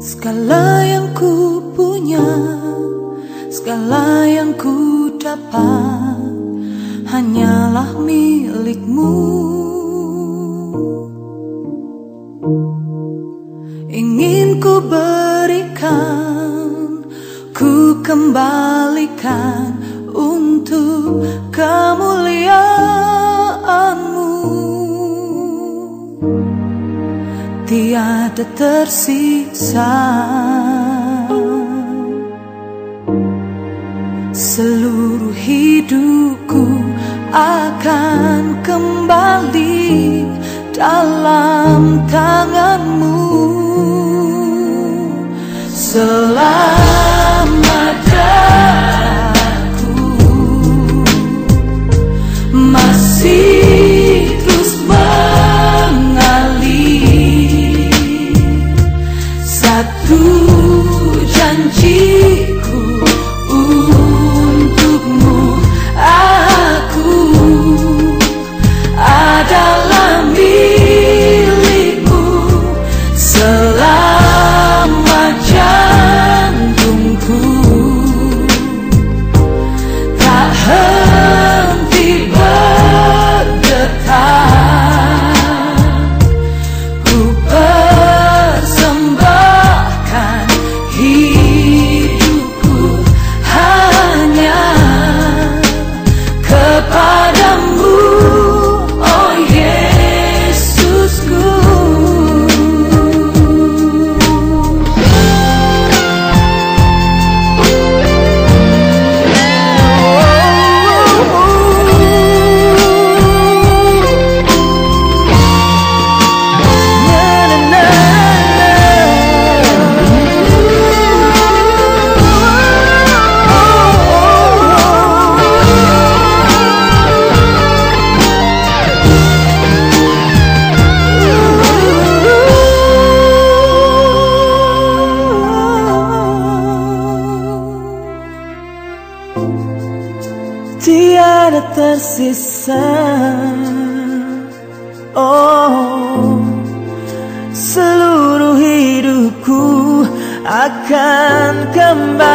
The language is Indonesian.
Segala yang ku punya, segala yang ku dapat hanyalah milikmu. Ingin ku berikan, ku kembalikan untuk kemuliaanmu. Tiada tersisa. Seluruh hidupku akan kembali dalam tanganmu. Selama tersisa Oh Seluruh hidupku akan kembali